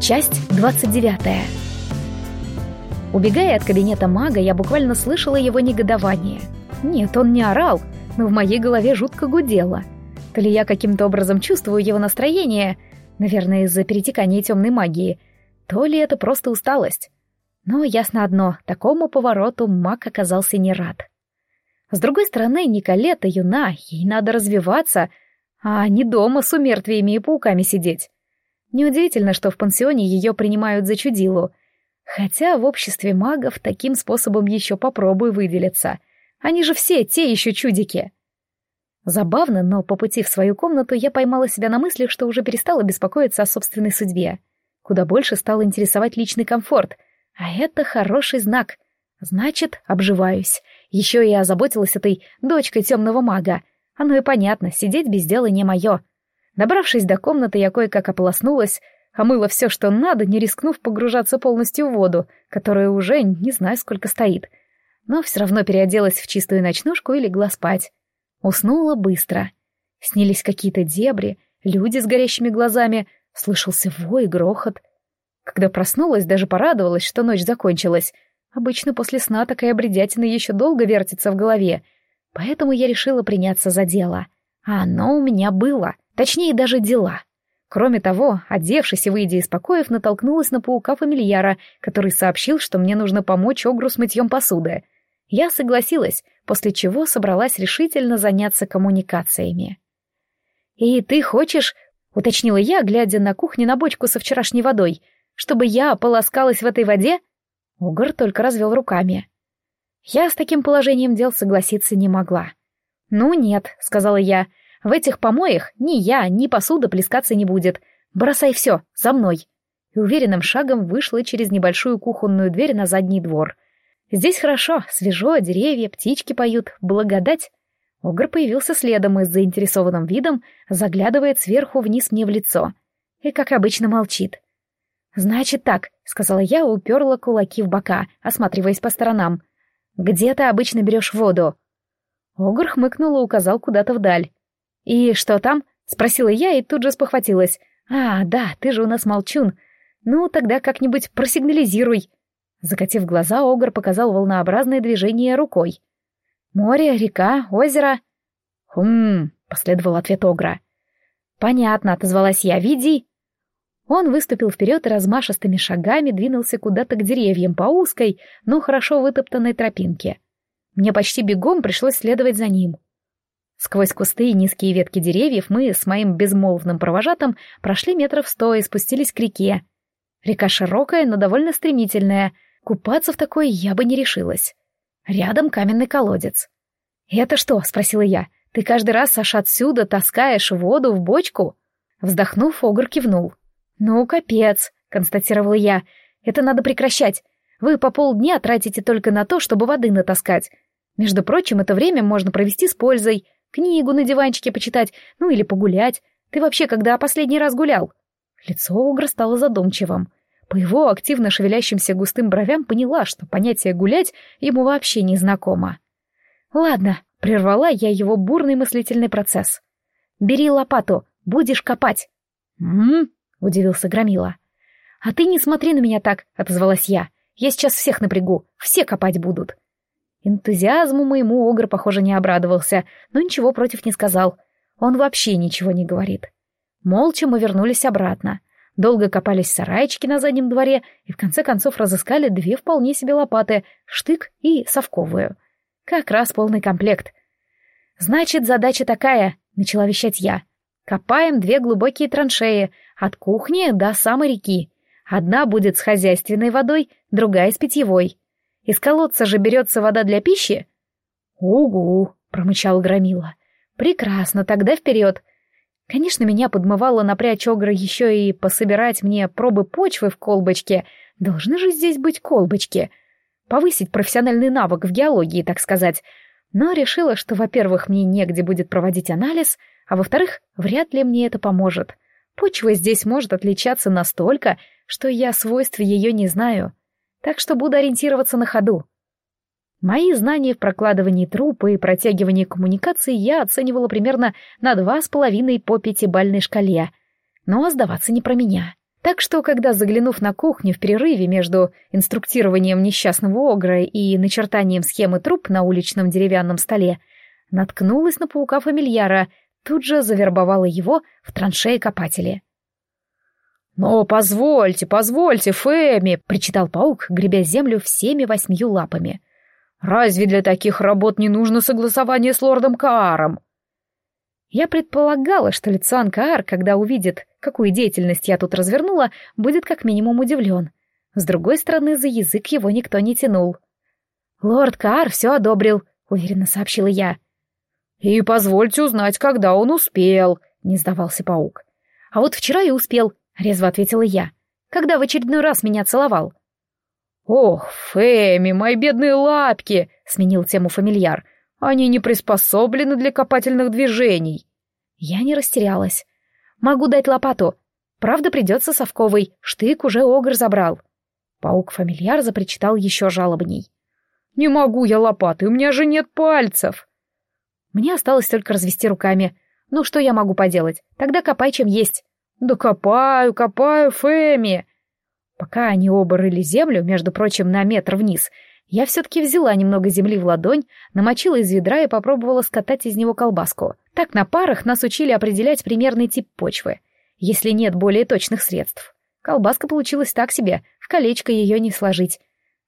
Часть 29. Убегая от кабинета мага, я буквально слышала его негодование. Нет, он не орал, но в моей голове жутко гудело. То ли я каким-то образом чувствую его настроение, наверное, из-за перетекания темной магии, то ли это просто усталость. Но ясно одно, такому повороту маг оказался не рад. С другой стороны, Николета юна, ей надо развиваться, а не дома с умертвиями и пауками сидеть. Неудивительно, что в пансионе ее принимают за чудилу. Хотя в обществе магов таким способом еще попробуй выделиться. Они же все те еще чудики. Забавно, но по пути в свою комнату я поймала себя на мысли, что уже перестала беспокоиться о собственной судьбе. Куда больше стал интересовать личный комфорт. А это хороший знак. Значит, обживаюсь. Еще и озаботилась этой дочкой темного мага. Оно и понятно, сидеть без дела не мое. Добравшись до комнаты, я кое-как ополоснулась, омыла все, что надо, не рискнув погружаться полностью в воду, которая уже не знаю сколько стоит. Но все равно переоделась в чистую ночнушку и легла спать. Уснула быстро. Снились какие-то дебри, люди с горящими глазами, слышался вой и грохот. Когда проснулась, даже порадовалась, что ночь закончилась. Обычно после сна такая бредятина еще долго вертится в голове, поэтому я решила приняться за дело. А оно у меня было. Точнее, даже дела. Кроме того, одевшись и выйдя из покоев, натолкнулась на паука-фамильяра, который сообщил, что мне нужно помочь Огру с мытьем посуды. Я согласилась, после чего собралась решительно заняться коммуникациями. «И ты хочешь, — уточнила я, глядя на кухне на бочку со вчерашней водой, — чтобы я полоскалась в этой воде?» Огр только развел руками. Я с таким положением дел согласиться не могла. «Ну нет», — сказала я, — в этих помоях ни я, ни посуда плескаться не будет. Бросай все, за мной. И уверенным шагом вышла через небольшую кухонную дверь на задний двор. Здесь хорошо, свежо, деревья, птички поют, благодать. Огр появился следом и с заинтересованным видом заглядывает сверху вниз мне в лицо. И, как обычно, молчит. «Значит так», — сказала я, уперла кулаки в бока, осматриваясь по сторонам. «Где ты обычно берешь воду?» Огр хмыкнул и указал куда-то вдаль. «И что там?» — спросила я и тут же спохватилась. «А, да, ты же у нас молчун. Ну, тогда как-нибудь просигнализируй». Закатив глаза, Огр показал волнообразное движение рукой. «Море, река, озеро». «Хм», — последовал ответ Огра. «Понятно», — отозвалась я, — «веди». Он выступил вперед и размашистыми шагами двинулся куда-то к деревьям по узкой, но хорошо вытоптанной тропинке. Мне почти бегом пришлось следовать за ним. Сквозь кусты и низкие ветки деревьев мы с моим безмолвным провожатым прошли метров сто и спустились к реке. Река широкая, но довольно стремительная. Купаться в такой я бы не решилась. Рядом каменный колодец. «Это что?» — спросила я. «Ты каждый раз аж отсюда таскаешь воду в бочку?» Вздохнув, Огр кивнул. «Ну, капец», — констатировала я. «Это надо прекращать. Вы по полдня тратите только на то, чтобы воды натаскать. Между прочим, это время можно провести с пользой. Книгу на диванчике почитать, ну или погулять. Ты вообще когда последний раз гулял?» Лицо Огра стало задумчивым. По его активно шевелящимся густым бровям поняла, что понятие «гулять» ему вообще не знакомо. «Ладно», — прервала я его бурный мыслительный процесс. «Бери лопату, будешь копать». «М-м-м», удивился Громила. «А ты не смотри на меня так», — отозвалась я. «Я сейчас всех напрягу, все копать будут. Энтузиазму моему Огр, похоже, не обрадовался, но ничего против не сказал. Он вообще ничего не говорит. Молча мы вернулись обратно. Долго копались в сарайчике на заднем дворе и в конце концов разыскали две вполне себе лопаты, штык и совковую. Как раз полный комплект. «Значит, задача такая», — начала вещать я. «Копаем две глубокие траншеи, от кухни до самой реки. Одна будет с хозяйственной водой, другая с питьевой. Из колодца же берется вода для пищи? Угу, промычал Громила. Прекрасно, тогда вперед. Конечно, меня подмывало напрячь огра еще и пособирать мне пробы почвы в колбочке. Должны же здесь быть колбочки. Повысить профессиональный навык в геологии, так сказать. Но решила, что, во-первых, мне негде будет проводить анализ, а во-вторых, вряд ли мне это поможет. Почва здесь может отличаться настолько, что я свойств ее не знаю так что буду ориентироваться на ходу. Мои знания в прокладывании трупа и протягивании коммуникаций я оценивала примерно на два с половиной по пятибальной шкале. Но сдаваться не про меня. Так что, когда, заглянув на кухню в перерыве между инструктированием несчастного огра и начертанием схемы труп на уличном деревянном столе, наткнулась на паука-фамильяра, тут же завербовала его в траншеи копатели. «Но позвольте, позвольте, Фэми!» — причитал паук, гребя землю всеми восьмью лапами. «Разве для таких работ не нужно согласование с лордом Кааром?» Я предполагала, что лицо Анкаар, когда увидит, какую деятельность я тут развернула, будет как минимум удивлен. С другой стороны, за язык его никто не тянул. «Лорд Каар все одобрил», — уверенно сообщила я. «И позвольте узнать, когда он успел», — не сдавался паук. «А вот вчера и успел», — резво ответила я. «Когда в очередной раз меня целовал». «Ох, Фэми, мои бедные лапки!» — сменил тему фамильяр. Они не приспособлены для копательных движений. Я не растерялась. Могу дать лопату. Правда, придется совковый. Штык уже огр забрал. Паук-фамильяр запричитал еще жалобней. «Не могу я лопаты, у меня же нет пальцев!» Мне осталось только развести руками. Ну, что я могу поделать? Тогда копай, чем есть. Да копаю, копаю, Фэми. Пока они оба рыли землю, между прочим, на метр вниз, я все-таки взяла немного земли в ладонь, намочила из ведра и попробовала скатать из него колбаску. Так на парах нас учили определять примерный тип почвы, если нет более точных средств. Колбаска получилась так себе, в колечко ее не сложить.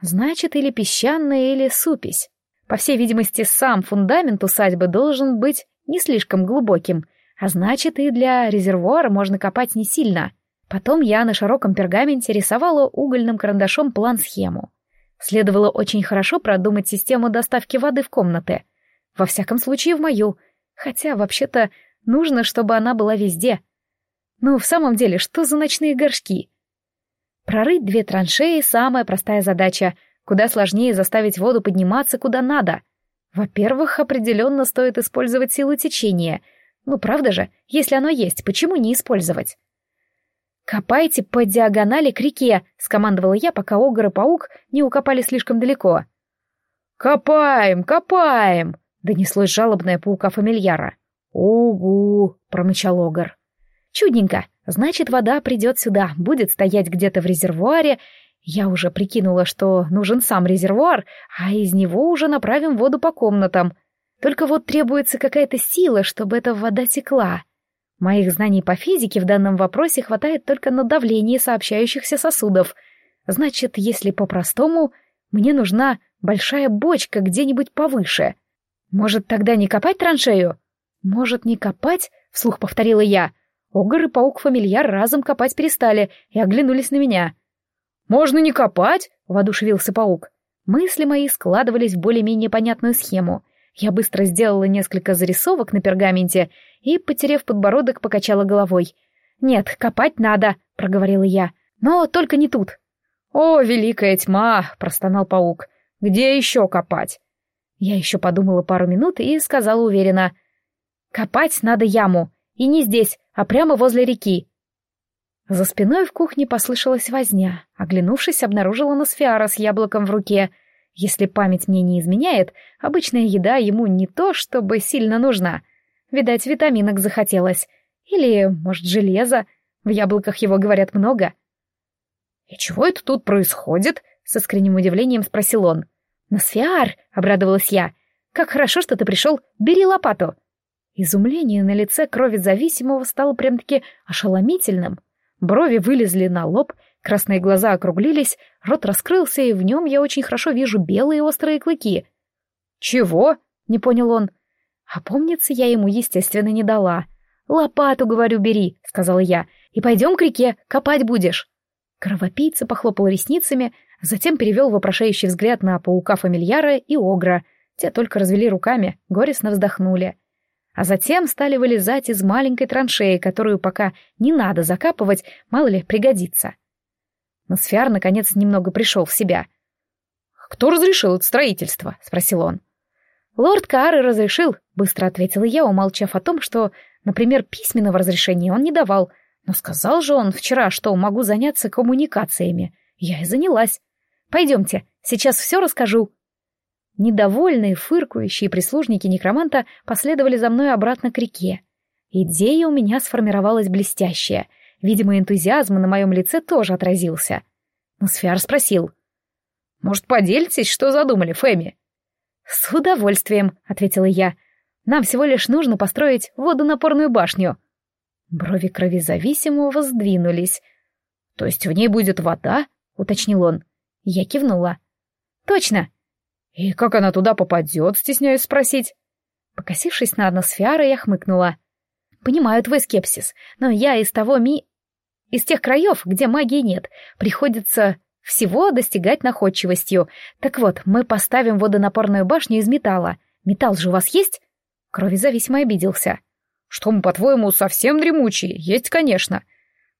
Значит, или песчаная, или супесь. По всей видимости, сам фундамент усадьбы должен быть не слишком глубоким, а значит, и для резервуара можно копать не сильно. Потом я на широком пергаменте рисовала угольным карандашом план-схему. Следовало очень хорошо продумать систему доставки воды в комнаты. Во всяком случае, в мою. Хотя, вообще-то, нужно, чтобы она была везде. Ну, в самом деле, что за ночные горшки? Прорыть две траншеи — самая простая задача. Куда сложнее заставить воду подниматься куда надо. Во-первых, определенно стоит использовать силу течения. Ну, правда же, если оно есть, почему не использовать? «Копайте по диагонали к реке», — скомандовала я, пока Огр и Паук не укопали слишком далеко. «Копаем, копаем!» — донеслось жалобное паука-фамильяра. «Угу!» — промычал Огр. «Чудненько. Значит, вода придет сюда, будет стоять где-то в резервуаре. Я уже прикинула, что нужен сам резервуар, а из него уже направим воду по комнатам. Только вот требуется какая-то сила, чтобы эта вода текла. Моих знаний по физике в данном вопросе хватает только на давление сообщающихся сосудов. Значит, если по-простому, мне нужна большая бочка где-нибудь повыше. Может, тогда не копать траншею? Может, не копать? Вслух повторила я. Огр и паук-фамильяр разом копать перестали и оглянулись на меня. «Можно не копать?» — воодушевился паук. Мысли мои складывались в более-менее понятную схему. Я быстро сделала несколько зарисовок на пергаменте и, потерев подбородок, покачала головой. «Нет, копать надо», — проговорила я. «Но только не тут». «О, великая тьма!» — простонал паук. «Где еще копать?» Я еще подумала пару минут и сказала уверенно. «Копать надо яму. И не здесь, а прямо возле реки». За спиной в кухне послышалась возня. Оглянувшись, обнаружила Носфиара с яблоком в руке — если память мне не изменяет, обычная еда ему не то, чтобы сильно нужна. Видать, витаминок захотелось. Или, может, железа. В яблоках его говорят много. «И чего это тут происходит?» — с искренним удивлением спросил он. «Носфиар!» — обрадовалась я. «Как хорошо, что ты пришел. Бери лопату!» Изумление на лице крови зависимого стало прям-таки ошеломительным. Брови вылезли на лоб, Красные глаза округлились, рот раскрылся, и в нем я очень хорошо вижу белые острые клыки. «Чего?» — не понял он. А помнится, я ему, естественно, не дала. «Лопату, говорю, бери», — сказала я, — «и пойдем к реке, копать будешь». Кровопийца похлопал ресницами, затем перевел вопрошающий взгляд на паука-фамильяра и огра. Те только развели руками, горестно вздохнули. А затем стали вылезать из маленькой траншеи, которую пока не надо закапывать, мало ли пригодится. Носфиар, наконец, немного пришел в себя. «Кто разрешил это строительство?» — спросил он. «Лорд Каары разрешил», — быстро ответила я, умолчав о том, что, например, письменного разрешения он не давал. Но сказал же он вчера, что могу заняться коммуникациями. Я и занялась. Пойдемте, сейчас все расскажу. Недовольные, фыркающие прислужники некроманта последовали за мной обратно к реке. Идея у меня сформировалась блестящая. Видимо, энтузиазм на моем лице тоже отразился. Но Сфиар спросил. «Может, поделитесь, что задумали, Фэми?» «С удовольствием», — ответила я. «Нам всего лишь нужно построить водонапорную башню». Брови кровезависимого сдвинулись. «То есть в ней будет вода?» — уточнил он. Я кивнула. «Точно!» «И как она туда попадет?» — стесняюсь спросить. Покосившись на односферы, я хмыкнула. «Понимаю твой скепсис, но я из того ми... из тех краев, где магии нет, приходится всего достигать находчивостью. Так вот, мы поставим водонапорную башню из металла. Металл же у вас есть?» Крови зависимо обиделся. «Что мы, по-твоему, совсем дремучие? Есть, конечно».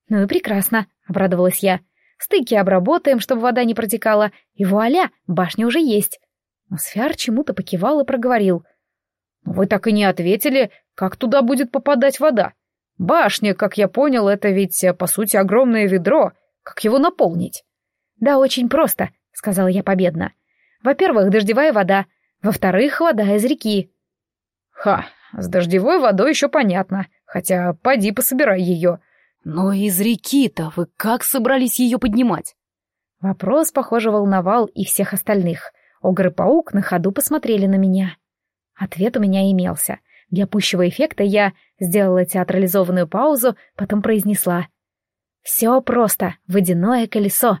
«Ну и прекрасно», — обрадовалась я. «Стыки обработаем, чтобы вода не протекала, и вуаля, башня уже есть». Но Сфиар чему-то покивал и проговорил. «Но вы так и не ответили, как туда будет попадать вода. Башня, как я понял, это ведь, по сути, огромное ведро. Как его наполнить?» «Да очень просто», — сказала я победно. «Во-первых, дождевая вода. Во-вторых, вода из реки». «Ха, с дождевой водой еще понятно, хотя поди пособирай ее. Но из реки-то вы как собрались ее поднимать?» Вопрос, похоже, волновал и всех остальных. Огр и паук на ходу посмотрели на меня. Ответ у меня имелся. Для пущего эффекта я сделала театрализованную паузу, потом произнесла. «Все просто. Водяное колесо».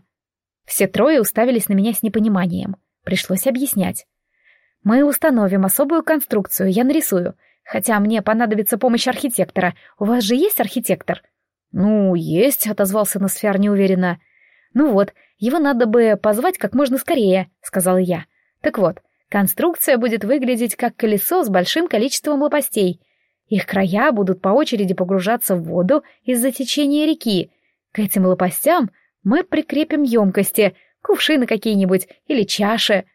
Все трое уставились на меня с непониманием. Пришлось объяснять. «Мы установим особую конструкцию, я нарисую. Хотя мне понадобится помощь архитектора. У вас же есть архитектор?» «Ну, есть», — отозвался Носфер неуверенно. «Ну вот, его надо бы позвать как можно скорее», — сказала я. «Так вот, конструкция будет выглядеть как колесо с большим количеством лопастей. Их края будут по очереди погружаться в воду из-за течения реки. К этим лопастям мы прикрепим емкости, кувшины какие-нибудь или чаши.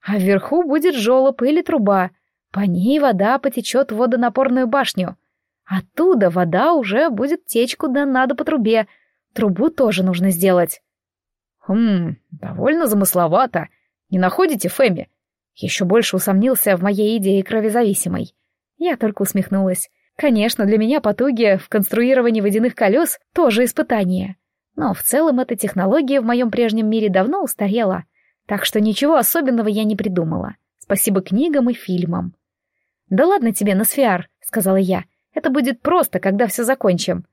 А вверху будет желоб или труба. По ней вода потечет в водонапорную башню. Оттуда вода уже будет течь куда надо по трубе. Трубу тоже нужно сделать. Хм, довольно замысловато. Не находите, Фэми? Еще больше усомнился в моей идее кровезависимой. Я только усмехнулась. Конечно, для меня потуги в конструировании водяных колес тоже испытание. Но в целом эта технология в моем прежнем мире давно устарела, так что ничего особенного я не придумала. Спасибо книгам и фильмам. «Да ладно тебе, Носфиар», — сказала я. «Это будет просто, когда все закончим».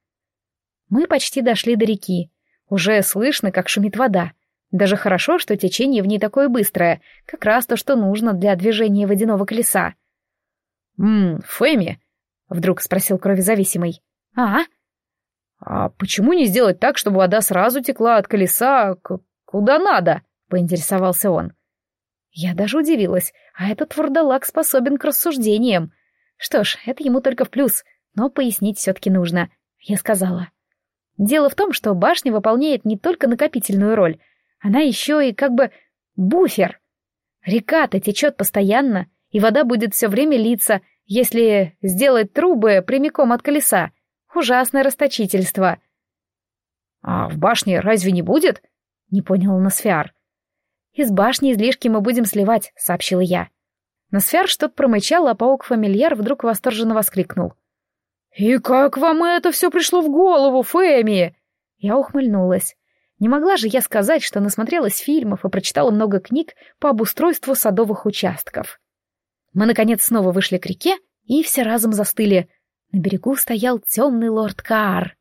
Мы почти дошли до реки. Уже слышно, как шумит вода. Даже хорошо, что течение в ней такое быстрое, как раз то, что нужно для движения водяного колеса. «Ммм, Фэми», — вдруг спросил кровезависимый. «А?» «А почему не сделать так, чтобы вода сразу текла от колеса к... куда надо?» — поинтересовался он. Я даже удивилась, а этот вурдалак способен к рассуждениям. Что ж, это ему только в плюс, но пояснить все-таки нужно, я сказала. Дело в том, что башня выполняет не только накопительную роль, она еще и как бы буфер. Река-то течет постоянно, и вода будет все время литься, если сделать трубы прямиком от колеса. Ужасное расточительство. «А в башне разве не будет?» — не понял Носфиар. «Из башни излишки мы будем сливать», — сообщила я. Носфиар что-то промычал, а паук-фамильяр вдруг восторженно воскликнул. «И как вам это все пришло в голову, Фэми?» Я ухмыльнулась. Не могла же я сказать, что насмотрелась фильмов и прочитала много книг по обустройству садовых участков. Мы, наконец, снова вышли к реке, и все разом застыли. На берегу стоял темный лорд Каар.